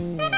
Mm-hmm.